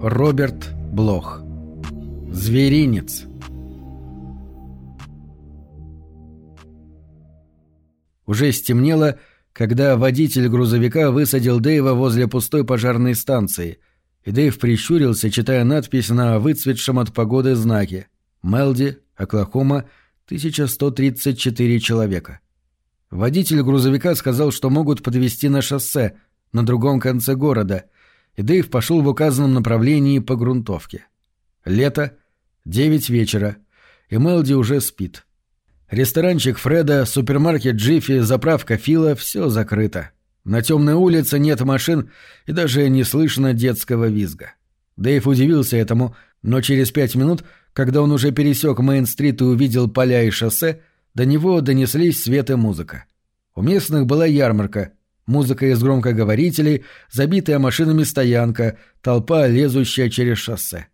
Роберт Блох. Зверинец. Уже стемнело, когда водитель грузовика высадил Дэйва возле пустой пожарной станции, и Дэйв прищурился, читая надпись на выцветшем от погоды знаке «Мелди, Оклахома, 1134 человека». Водитель грузовика сказал, что могут подвести на шоссе, на другом конце города, Дэйв пошел в указанном направлении по грунтовке. Лето, девять вечера, и Мелди уже спит. Ресторанчик Фреда, супермаркет Джиффи, заправка Фила — все закрыто. На темной улице нет машин и даже не слышно детского визга. Дэйв удивился этому, но через пять минут, когда он уже пересек Мейн-стрит и увидел поля и шоссе, до него донеслись свет и музыка. У местных была ярмарка, музыка из громкоговорителей, забитая машинами стоянка, толпа, лезущая через шоссе.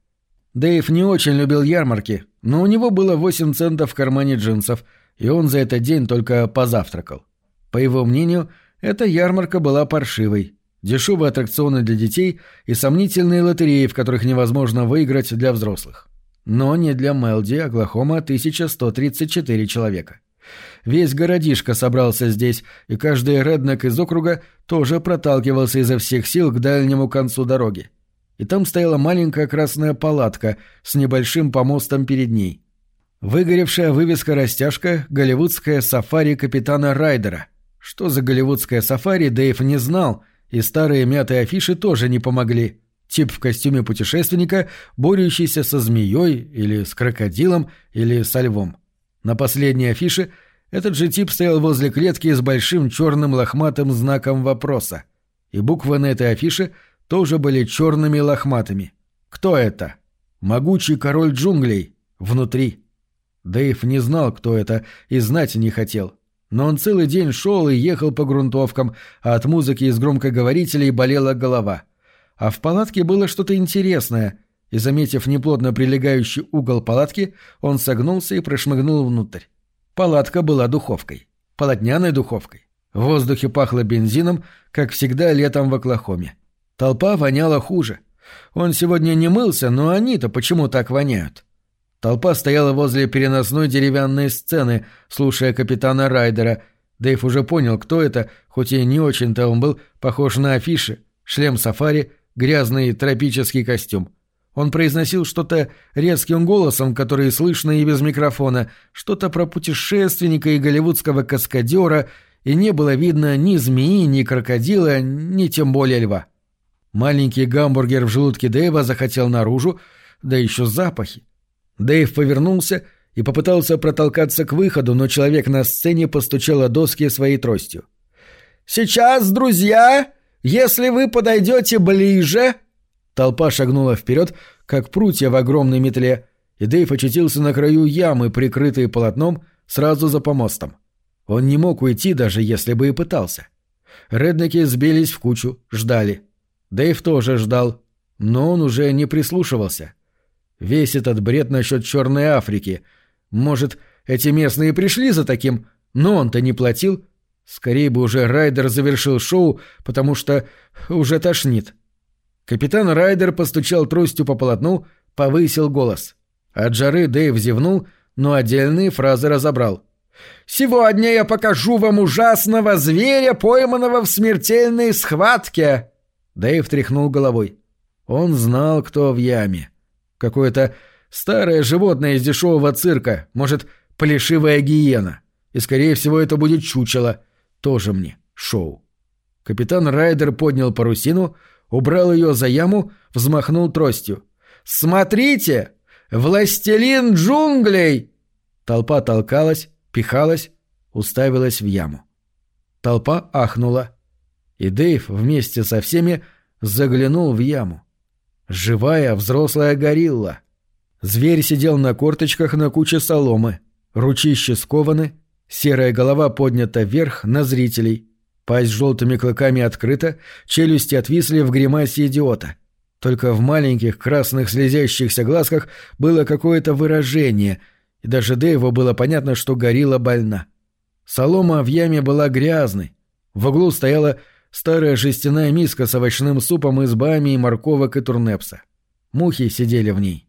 Дэйв не очень любил ярмарки, но у него было 8 центов в кармане джинсов, и он за этот день только позавтракал. По его мнению, эта ярмарка была паршивой. Дешевые аттракционы для детей и сомнительные лотереи, в которых невозможно выиграть для взрослых. Но не для Мелди, Оклахома 1134 человека. Весь городишко собрался здесь, и каждый реднек из округа тоже проталкивался изо всех сил к дальнему концу дороги и там стояла маленькая красная палатка с небольшим помостом перед ней. Выгоревшая вывеска-растяжка «Голливудское сафари капитана Райдера». Что за голливудское сафари, Дэйв не знал, и старые мятые афиши тоже не помогли. Тип в костюме путешественника, борющийся со змеей или с крокодилом или со львом. На последней афише этот же тип стоял возле клетки с большим черным лохматым знаком вопроса. И буквы на этой афише — тоже были черными лохматыми. Кто это? Могучий король джунглей. Внутри. Дэйв не знал, кто это, и знать не хотел. Но он целый день шел и ехал по грунтовкам, а от музыки из громкоговорителей болела голова. А в палатке было что-то интересное, и, заметив неплотно прилегающий угол палатки, он согнулся и прошмыгнул внутрь. Палатка была духовкой. Полотняной духовкой. В воздухе пахло бензином, как всегда летом в Оклахоме. Толпа воняла хуже. Он сегодня не мылся, но они-то почему так воняют? Толпа стояла возле переносной деревянной сцены, слушая капитана Райдера. Дэйв уже понял, кто это, хоть и не очень-то он был похож на афиши. Шлем сафари, грязный тропический костюм. Он произносил что-то резким голосом, который слышно и без микрофона, что-то про путешественника и голливудского каскадера, и не было видно ни змеи, ни крокодила, ни тем более льва. Маленький гамбургер в желудке Дэйва захотел наружу, да еще запахи. Дэйв повернулся и попытался протолкаться к выходу, но человек на сцене постучал о доски своей тростью. «Сейчас, друзья, если вы подойдете ближе...» Толпа шагнула вперед, как прутья в огромной метле, и Дэйв очутился на краю ямы, прикрытой полотном, сразу за помостом. Он не мог уйти, даже если бы и пытался. Реднеки сбились в кучу, ждали. Дэйв тоже ждал, но он уже не прислушивался. Весь этот бред насчет Черной Африки. Может, эти местные пришли за таким, но он-то не платил. Скорее бы уже Райдер завершил шоу, потому что уже тошнит. Капитан Райдер постучал тростью по полотну, повысил голос. От жары Дэйв зевнул, но отдельные фразы разобрал. «Сегодня я покажу вам ужасного зверя, пойманного в смертельной схватке!» Дэйв тряхнул головой. Он знал, кто в яме. Какое-то старое животное из дешевого цирка, может, плешивая гиена. И, скорее всего, это будет чучело. Тоже мне шоу. Капитан Райдер поднял парусину, убрал ее за яму, взмахнул тростью. «Смотрите! Властелин джунглей!» Толпа толкалась, пихалась, уставилась в яму. Толпа ахнула и Дэйв вместе со всеми заглянул в яму. Живая взрослая горилла. Зверь сидел на корточках на куче соломы, ручища скованы, серая голова поднята вверх на зрителей, пасть желтыми клыками открыта, челюсти отвисли в гримасе идиота. Только в маленьких красных слезящихся глазках было какое-то выражение, и даже Дэйву было понятно, что горилла больна. Солома в яме была грязной, в углу стояла старая жестяная миска с овощным супом из бами и морковок и турнепса. Мухи сидели в ней.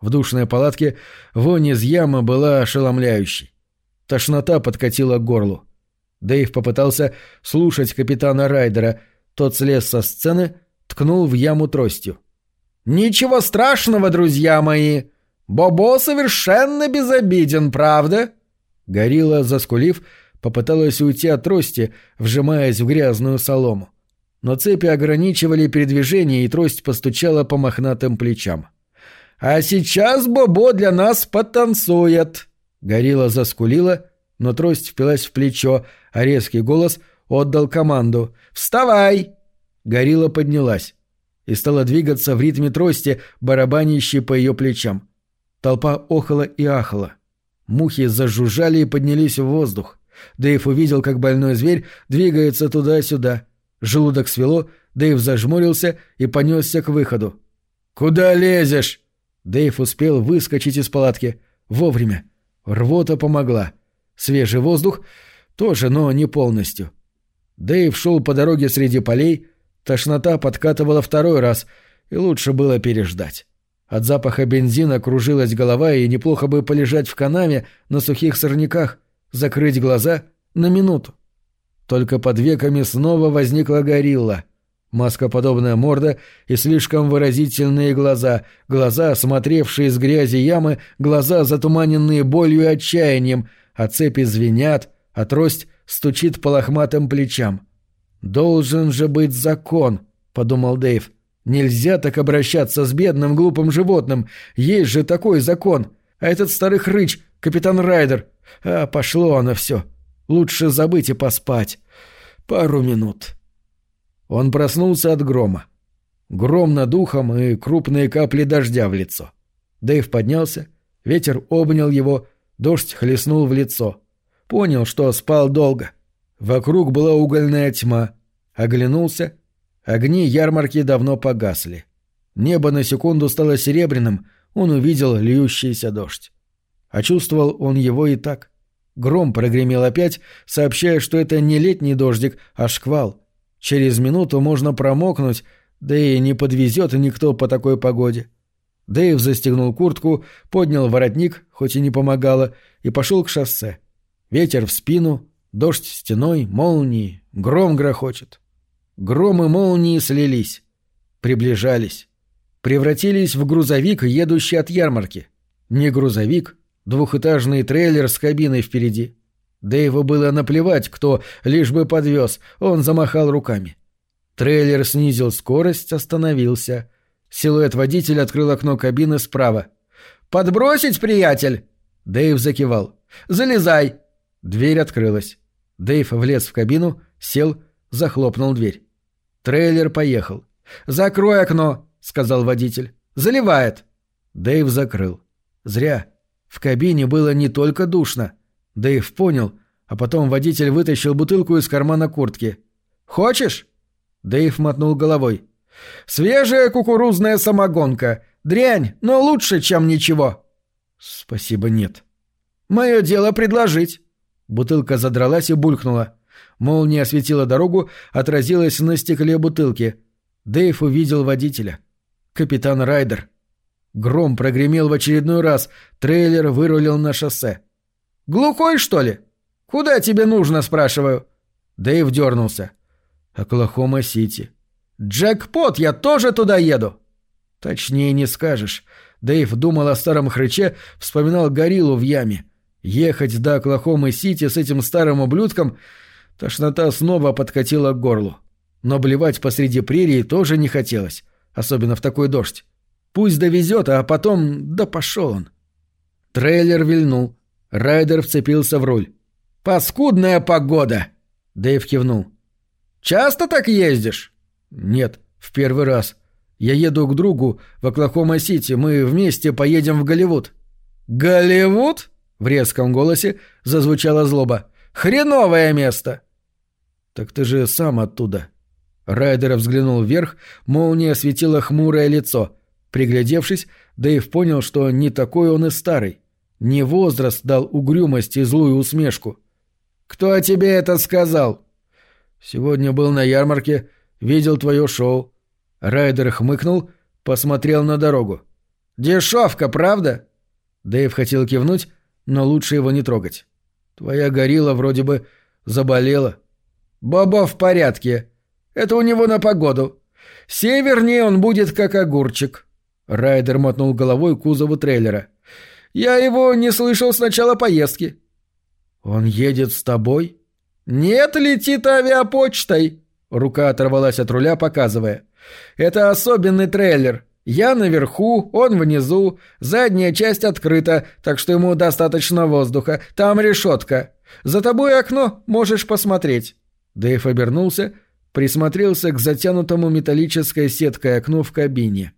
В душной палатке вонь из ямы была ошеломляющей. Тошнота подкатила к горлу. Дэйв попытался слушать капитана Райдера. Тот слез со сцены, ткнул в яму тростью. «Ничего страшного, друзья мои! Бобо совершенно безобиден, правда?» Горилла, заскулив, попыталась уйти от трости, вжимаясь в грязную солому. Но цепи ограничивали передвижение, и трость постучала по мохнатым плечам. «А сейчас Бобо для нас потанцует!» Горилла заскулила, но трость впилась в плечо, а резкий голос отдал команду «Вставай!» Горилла поднялась и стала двигаться в ритме трости, барабанящей по ее плечам. Толпа охала и ахала. Мухи зажужжали и поднялись в воздух. Дэйв увидел, как больной зверь двигается туда-сюда. Желудок свело, Дэйв зажмурился и понесся к выходу. «Куда лезешь?» Дэйв успел выскочить из палатки. Вовремя. Рвота помогла. Свежий воздух тоже, но не полностью. Дэйв шел по дороге среди полей, тошнота подкатывала второй раз, и лучше было переждать. От запаха бензина кружилась голова, и неплохо бы полежать в канаве на сухих сорняках, закрыть глаза на минуту. Только под веками снова возникла горилла. Маскоподобная морда и слишком выразительные глаза, глаза, смотревшие из грязи ямы, глаза, затуманенные болью и отчаянием, а цепи звенят, а трость стучит по лохматым плечам. «Должен же быть закон», — подумал Дэйв. «Нельзя так обращаться с бедным глупым животным. Есть же такой закон. А этот старый хрыч, капитан Райдер. А пошло оно все. Лучше забыть и поспать. Пару минут». Он проснулся от грома. Гром над ухом и крупные капли дождя в лицо. Дэйв поднялся, ветер обнял его, дождь хлестнул в лицо. Понял, что спал долго. Вокруг была угольная тьма. Оглянулся. Огни ярмарки давно погасли. Небо на секунду стало серебряным, он увидел льющийся дождь. А чувствовал он его и так. Гром прогремел опять, сообщая, что это не летний дождик, а шквал. Через минуту можно промокнуть, да и не подвезет никто по такой погоде. Дэйв застегнул куртку, поднял воротник, хоть и не помогало, и пошел к шоссе. Ветер в спину, дождь стеной, молнии, гром грохочет. Гром и молнии слились, приближались, превратились в грузовик, едущий от ярмарки. Не грузовик, двухэтажный трейлер с кабиной впереди. Дэйву было наплевать, кто, лишь бы подвез, он замахал руками. Трейлер снизил скорость, остановился. Силуэт водителя открыл окно кабины справа. «Подбросить, приятель?» Дэйв закивал. «Залезай!» Дверь открылась. Дэйв влез в кабину, сел, захлопнул дверь. Трейлер поехал. «Закрой окно», — сказал водитель. «Заливает». Дэйв закрыл. Зря. В кабине было не только душно. Дэйв понял, а потом водитель вытащил бутылку из кармана куртки. «Хочешь?» Дэйв мотнул головой. «Свежая кукурузная самогонка. Дрянь, но лучше, чем ничего». «Спасибо, нет». «Мое дело предложить». Бутылка задралась и булькнула. Молния осветила дорогу, отразилась на стекле бутылки. Дэйв увидел водителя. Капитан Райдер. Гром прогремел в очередной раз, трейлер вырулил на шоссе. «Глухой, что ли? Куда тебе нужно?» – спрашиваю. Дэйв дернулся. «Оклахома-Сити». «Джекпот, я тоже туда еду!» «Точнее не скажешь». Дэйв думал о старом хрыче, вспоминал гориллу в яме. Ехать до Оклахомы-Сити с этим старым ублюдком... Тошнота снова подкатила к горлу. Но блевать посреди прерии тоже не хотелось, особенно в такой дождь. Пусть довезет, а потом... Да пошел он. Трейлер вильнул. Райдер вцепился в руль. «Паскудная погода!» Дэйв кивнул. «Часто так ездишь?» «Нет, в первый раз. Я еду к другу в Оклахома-Сити. Мы вместе поедем в Голливуд». «Голливуд?» В резком голосе зазвучала злоба. «Хреновое место!» «Так ты же сам оттуда». Райдер взглянул вверх, молния осветила хмурое лицо. Приглядевшись, Дэйв понял, что не такой он и старый. Не возраст дал угрюмость и злую усмешку. «Кто тебе это сказал?» «Сегодня был на ярмарке, видел твое шоу». Райдер хмыкнул, посмотрел на дорогу. «Дешевка, правда?» Дэйв хотел кивнуть, но лучше его не трогать. «Твоя горилла вроде бы заболела». «Бобо в порядке. Это у него на погоду. Севернее он будет как огурчик». Райдер мотнул головой кузову трейлера. «Я его не слышал с начала поездки». «Он едет с тобой?» «Нет, летит авиапочтой». Рука оторвалась от руля, показывая. «Это особенный трейлер. Я наверху, он внизу, задняя часть открыта, так что ему достаточно воздуха. Там решетка. За тобой окно, можешь посмотреть». Дэйв обернулся, присмотрелся к затянутому металлической сеткой окну в кабине.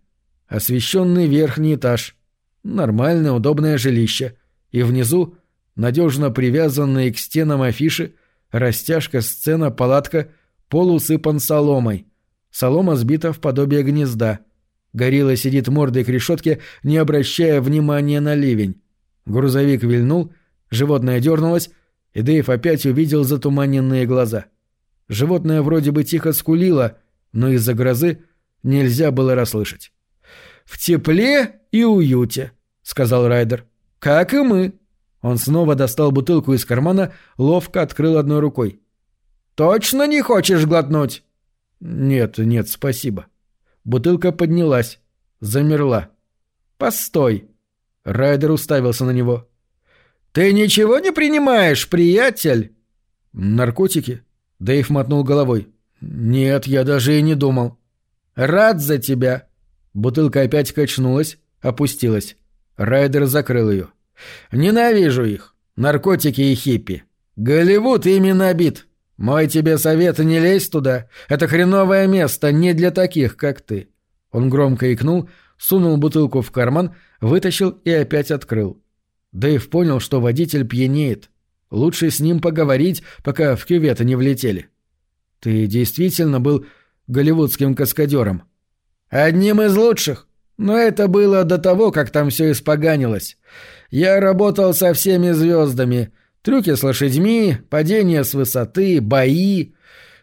Освещенный верхний этаж. Нормальное, удобное жилище. И внизу, надежно привязанные к стенам афиши, растяжка, сцена, палатка, пол усыпан соломой. Солома сбита в подобие гнезда. Горилла сидит мордой к решетке, не обращая внимания на ливень. Грузовик вильнул, животное дернулось, и Дэйв опять увидел затуманенные глаза. Животное вроде бы тихо скулило, но из-за грозы нельзя было расслышать. «В тепле и уюте», — сказал Райдер. «Как и мы». Он снова достал бутылку из кармана, ловко открыл одной рукой. «Точно не хочешь глотнуть?» «Нет, нет, спасибо». Бутылка поднялась, замерла. «Постой!» Райдер уставился на него. «Ты ничего не принимаешь, приятель?» «Наркотики?» Дэйв мотнул головой. «Нет, я даже и не думал». «Рад за тебя!» Бутылка опять качнулась, опустилась. Райдер закрыл ее. «Ненавижу их. Наркотики и хиппи. Голливуд ими набит. «Мой тебе совет — не лезь туда. Это хреновое место, не для таких, как ты». Он громко икнул, сунул бутылку в карман, вытащил и опять открыл. Дэйв понял, что водитель пьянеет. Лучше с ним поговорить, пока в кювет не влетели. «Ты действительно был голливудским каскадером?» «Одним из лучших. Но это было до того, как там все испоганилось. Я работал со всеми звездами, Трюки с лошадьми, падение с высоты, бои.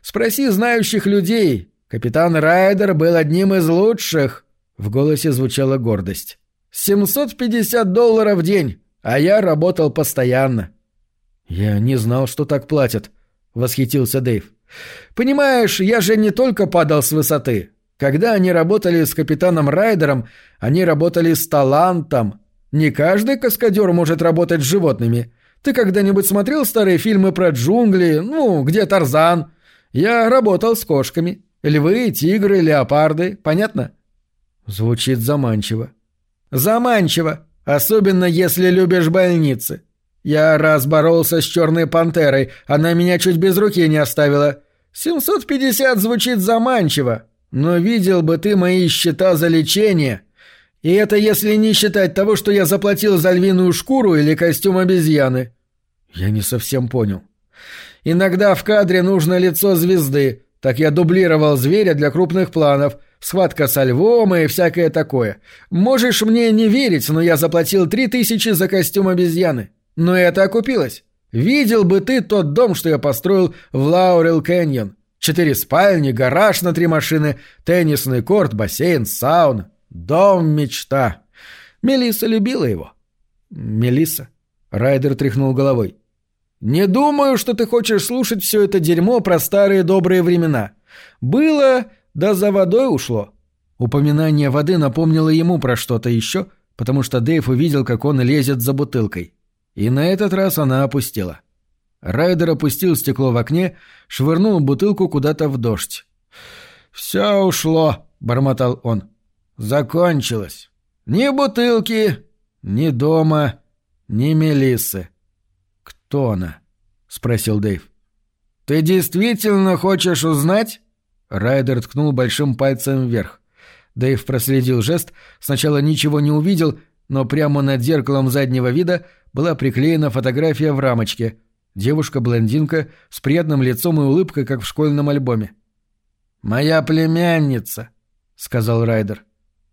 Спроси знающих людей. Капитан Райдер был одним из лучших. В голосе звучала гордость. 750 долларов в день, а я работал постоянно. Я не знал, что так платят, восхитился Дэйв. Понимаешь, я же не только падал с высоты. Когда они работали с капитаном Райдером, они работали с талантом. Не каждый каскадер может работать с животными. Ты когда-нибудь смотрел старые фильмы про джунгли, ну, где Тарзан? Я работал с кошками. Львы, тигры, леопарды. Понятно? Звучит заманчиво. Заманчиво. Особенно если любишь больницы. Я раз боролся с черной пантерой, она меня чуть без руки не оставила. 750 звучит заманчиво. Но видел бы ты мои счета за лечение. И это если не считать того, что я заплатил за львиную шкуру или костюм обезьяны. Я не совсем понял. Иногда в кадре нужно лицо звезды, так я дублировал зверя для крупных планов, схватка со львом и всякое такое. Можешь мне не верить, но я заплатил три тысячи за костюм обезьяны. Но это окупилось. Видел бы ты тот дом, что я построил в Лаурел Кэньон. Четыре спальни, гараж на три машины, теннисный корт, бассейн, сауна. Дом мечта. Мелисса любила его. Мелисса. Райдер тряхнул головой. «Не думаю, что ты хочешь слушать все это дерьмо про старые добрые времена. Было, да за водой ушло». Упоминание воды напомнило ему про что-то еще, потому что Дэйв увидел, как он лезет за бутылкой. И на этот раз она опустила. Райдер опустил стекло в окне, швырнул бутылку куда-то в дождь. «Все ушло», — бормотал он. «Закончилось. Ни бутылки, ни дома, ни Мелиссы. «Кто она?» — спросил Дэйв. «Ты действительно хочешь узнать?» Райдер ткнул большим пальцем вверх. Дэйв проследил жест, сначала ничего не увидел, но прямо над зеркалом заднего вида была приклеена фотография в рамочке. Девушка-блондинка с приятным лицом и улыбкой, как в школьном альбоме. «Моя племянница», — сказал Райдер.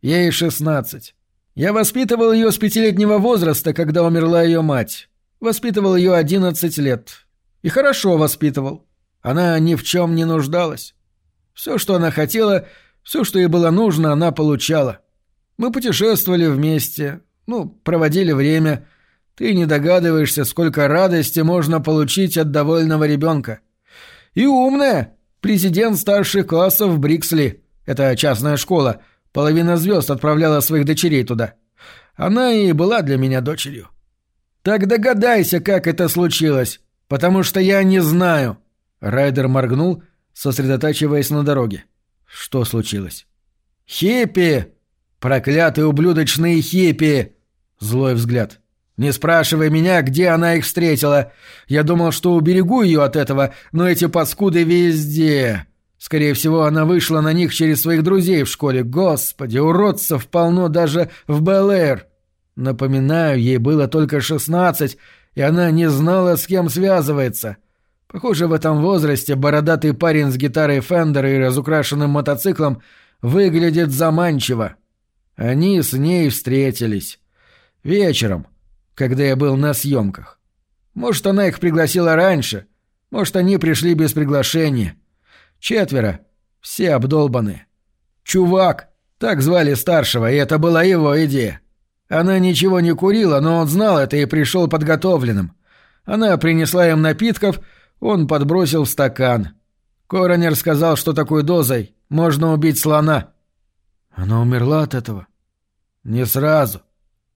«Ей шестнадцать. Я воспитывал ее с пятилетнего возраста, когда умерла ее мать. Воспитывал ее одиннадцать лет. И хорошо воспитывал. Она ни в чем не нуждалась. Все, что она хотела, Все, что ей было нужно, она получала. Мы путешествовали вместе, ну, проводили время. Ты не догадываешься, сколько радости можно получить от довольного ребенка. И умная. Президент старших классов Бриксли. Это частная школа. Половина звезд отправляла своих дочерей туда. Она и была для меня дочерью. Так догадайся, как это случилось, потому что я не знаю. Райдер моргнул, сосредотачиваясь на дороге. Что случилось? Хиппи! Проклятые ублюдочные хиппи! Злой взгляд. Не спрашивай меня, где она их встретила. Я думал, что уберегу ее от этого, но эти паскуды везде. Скорее всего, она вышла на них через своих друзей в школе. Господи, уродцев полно даже в Бел-Эйр. Напоминаю, ей было только шестнадцать, и она не знала, с кем связывается. Похоже, в этом возрасте бородатый парень с гитарой Фендера и разукрашенным мотоциклом выглядит заманчиво. Они с ней встретились. Вечером, когда я был на съемках. Может, она их пригласила раньше, может, они пришли без приглашения. Четверо. Все обдолбаны. Чувак. Так звали старшего, и это была его идея. Она ничего не курила, но он знал это и пришел подготовленным. Она принесла им напитков, он подбросил в стакан. Коронер сказал, что такой дозой можно убить слона. Она умерла от этого? Не сразу.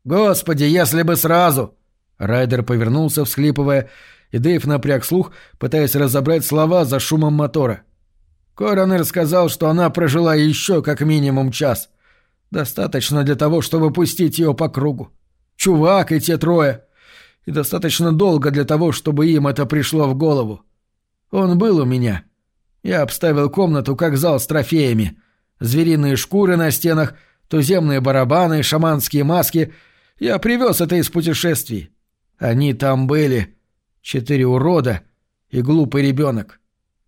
Господи, если бы сразу! Райдер повернулся, всхлипывая, и Дэйв напряг слух, пытаясь разобрать слова за шумом мотора. Коронер сказал, что она прожила еще как минимум час. Достаточно для того, чтобы пустить ее по кругу. Чувак и те трое. И достаточно долго для того, чтобы им это пришло в голову. Он был у меня. Я обставил комнату как зал с трофеями. Звериные шкуры на стенах, туземные барабаны, шаманские маски. Я привез это из путешествий. Они там были. Четыре урода и глупый ребенок.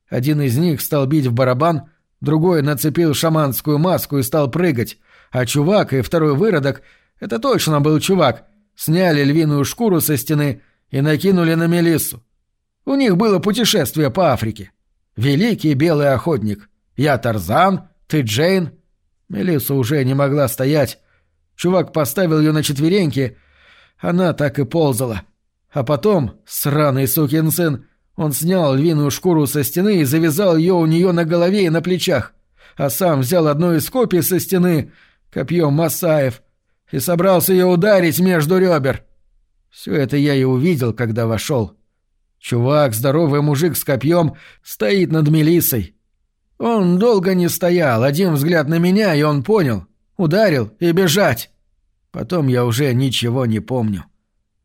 Один из них стал бить в барабан, другой нацепил шаманскую маску и стал прыгать, а чувак и второй выродок — это точно был чувак — сняли львиную шкуру со стены и накинули на Мелиссу. У них было путешествие по Африке. Великий белый охотник. Я Тарзан, ты Джейн. Мелисса уже не могла стоять. Чувак поставил ее на четвереньки. Она так и ползала. А потом, сраный сукин сын, он снял львиную шкуру со стены и завязал ее у нее на голове и на плечах, а сам взял одну из копий со стены, копьем Масаев, и собрался ее ударить между ребер. Все это я и увидел, когда вошел. Чувак, здоровый мужик с копьем, стоит над Мелиссой. Он долго не стоял, один взгляд на меня, и он понял. Ударил и бежать. Потом я уже ничего не помню.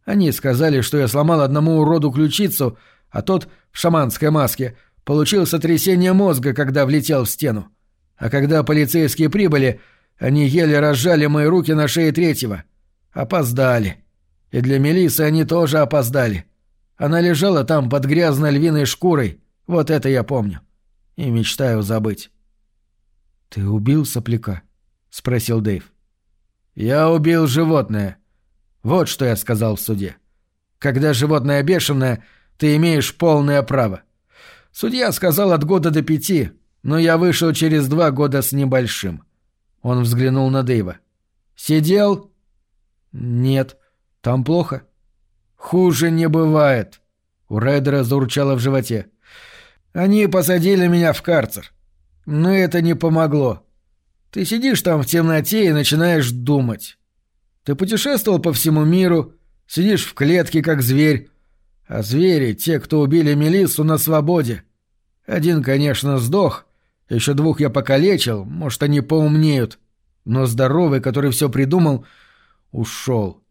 Они сказали, что я сломал одному уроду ключицу, а тот в шаманской маске получил сотрясение мозга, когда влетел в стену. А когда полицейские прибыли, они еле разжали мои руки на шее третьего. Опоздали. И для Мелисы они тоже опоздали. Она лежала там под грязной львиной шкурой. Вот это я помню. И мечтаю забыть. «Ты убил сопляка?» — спросил Дэйв. «Я убил животное. Вот что я сказал в суде. Когда животное бешеное, ты имеешь полное право. Судья сказал от года до пяти, но я вышел через два года с небольшим. Он взглянул на Дэйва. «Сидел?» «Нет. Там плохо?» «Хуже не бывает». У Райдера заурчало в животе. «Они посадили меня в карцер. Но это не помогло. Ты сидишь там в темноте и начинаешь думать. Ты путешествовал по всему миру, сидишь в клетке, как зверь, а звери, те, кто убили Мелиссу, на свободе. Один, конечно, сдох, еще двух я покалечил, может, они поумнеют. Но здоровый, который все придумал, ушел.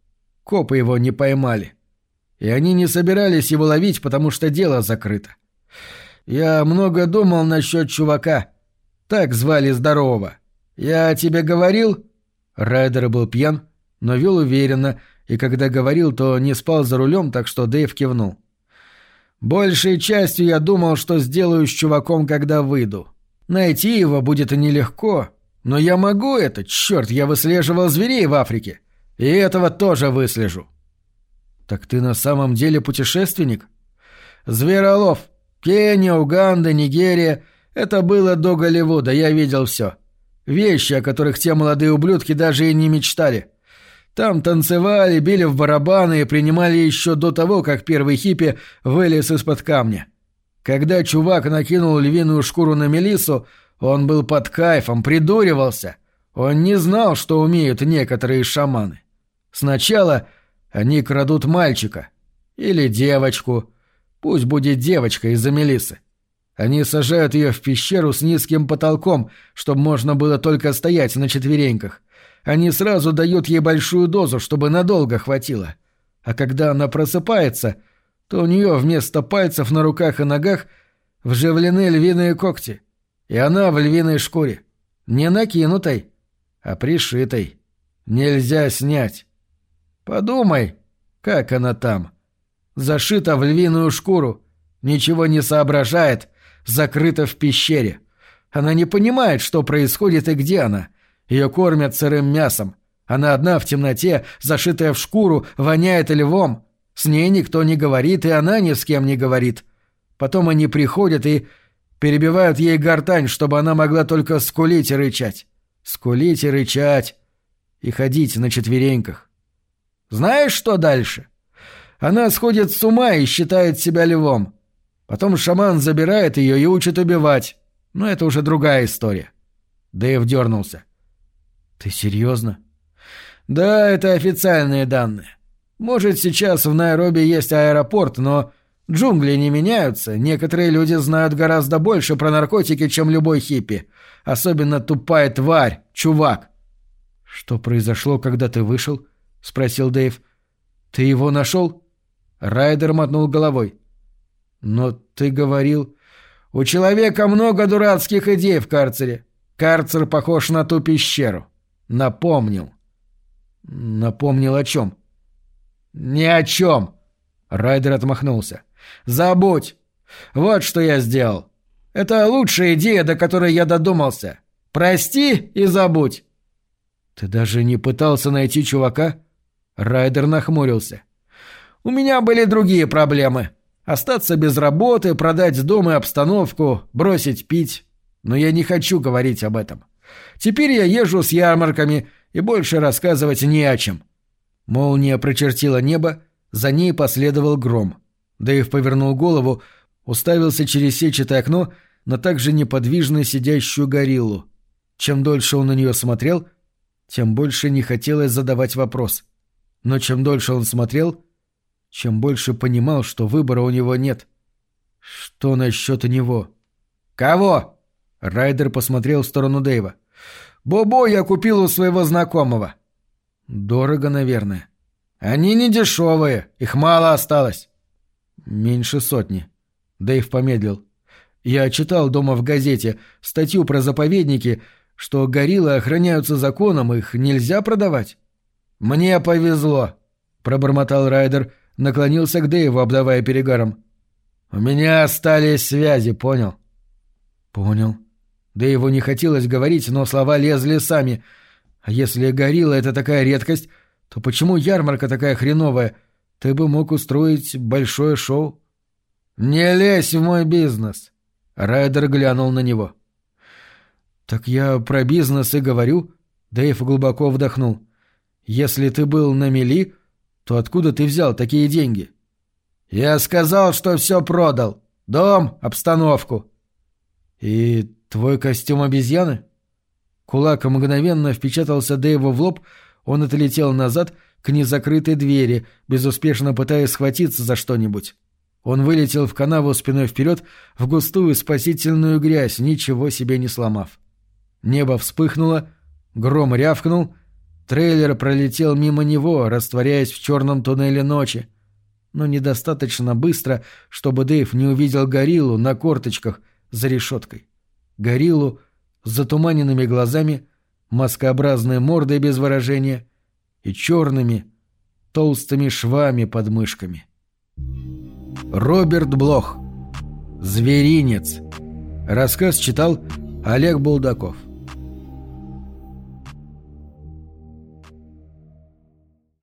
Копы его не поймали. И они не собирались его ловить, потому что дело закрыто. Я много думал насчет чувака. Так звали здорового. Я тебе говорил? Райдер был пьян, но вел уверенно, и когда говорил, то не спал за рулем, так что Дэйв кивнул. «Большей частью я думал, что сделаю с чуваком, когда выйду. Найти его будет нелегко, но я могу это, черт, я выслеживал зверей в Африке, и этого тоже выслежу». «Так ты на самом деле путешественник?» «Зверолов. Кения, Уганда, Нигерия. Это было до Голливуда, я видел все. Вещи, о которых те молодые ублюдки даже и не мечтали. Там танцевали, били в барабаны и принимали еще до того, как первый хиппи вылез из-под камня. Когда чувак накинул львиную шкуру на Мелиссу, он был под кайфом, придуривался. Он не знал, что умеют некоторые шаманы. Сначала они крадут мальчика. Или девочку. Пусть будет девочка из-за Мелисы. Они сажают ее в пещеру с низким потолком, чтобы можно было только стоять на четвереньках. Они сразу дают ей большую дозу, чтобы надолго хватило. А когда она просыпается, то у нее вместо пальцев на руках и ногах вживлены львиные когти. И она в львиной шкуре. Не накинутой, а пришитой. Нельзя снять. Подумай, как она там. Зашита в львиную шкуру, ничего не соображает, закрыта в пещере. Она не понимает, что происходит и где она. Ее кормят сырым мясом. Она одна в темноте, зашитая в шкуру, воняет львом. С ней никто не говорит, и она ни с кем не говорит. Потом они приходят и перебивают ей гортань, чтобы она могла только скулить и рычать. Скулить и рычать. И ходить на четвереньках. Знаешь, что дальше? Она сходит с ума и считает себя львом. Потом шаман забирает ее и учит убивать. Но это уже другая история. Дэйв дернулся. «Ты серьезно?» «Да, это официальные данные. Может, сейчас в Найроби есть аэропорт, но джунгли не меняются. Некоторые люди знают гораздо больше про наркотики, чем любой хиппи. Особенно тупая тварь, чувак». «Что произошло, когда ты вышел?» — спросил Дэйв. «Ты его нашел?» Райдер мотнул головой. «Но ты говорил...» «У человека много дурацких идей в карцере. Карцер похож на ту пещеру. Напомнил». «Напомнил о чем?» «Ни о чем!» Райдер отмахнулся. «Забудь! Вот что я сделал. Это лучшая идея, до которой я додумался. Прости и забудь!» «Ты даже не пытался найти чувака?» Райдер нахмурился. «У меня были другие проблемы. Остаться без работы, продать дом и обстановку, бросить пить. Но я не хочу говорить об этом. Теперь я езжу с ярмарками, и больше рассказывать не о чем». Молния прочертила небо, за ней последовал гром. Дэйв повернул голову, уставился через сетчатое окно на также неподвижно сидящую гориллу. Чем дольше он на нее смотрел, тем больше не хотелось задавать вопрос. Но чем дольше он смотрел, чем больше понимал, что выбора у него нет. Что насчет него? «Кого?» Райдер посмотрел в сторону Дэйва. «Бобо я купил у своего знакомого». «Дорого, наверное». «Они не дешевые, их мало осталось». «Меньше сотни». Дэйв помедлил. «Я читал дома в газете статью про заповедники, что гориллы охраняются законом, их нельзя продавать». «Мне повезло», — пробормотал Райдер, наклонился к Дэйву, обдавая перегаром. «У меня остались связи, понял?» «Понял». Дэйву не хотелось говорить, но слова лезли сами. «А если горилла — это такая редкость, то почему ярмарка такая хреновая? Ты бы мог устроить большое шоу». «Не лезь в мой бизнес!» Райдер глянул на него. «Так я про бизнес и говорю». Дэйв глубоко вдохнул. «Если ты был на мели, то откуда ты взял такие деньги? Я сказал, что все продал. Дом, обстановку. И твой костюм обезьяны? Кулак мгновенно впечатался Дэйву в лоб, он отлетел назад к незакрытой двери, безуспешно пытаясь схватиться за что-нибудь. Он вылетел в канаву спиной вперед в густую спасительную грязь, ничего себе не сломав. Небо вспыхнуло, гром рявкнул — Трейлер пролетел мимо него, растворяясь в черном туннеле ночи. Но недостаточно быстро, чтобы Дэйв не увидел гориллу на корточках за решеткой. Гориллу с затуманенными глазами, маскообразной мордой без выражения и черными, толстыми швами под мышками. Роберт Блох. Зверинец. Рассказ читал Олег Булдаков.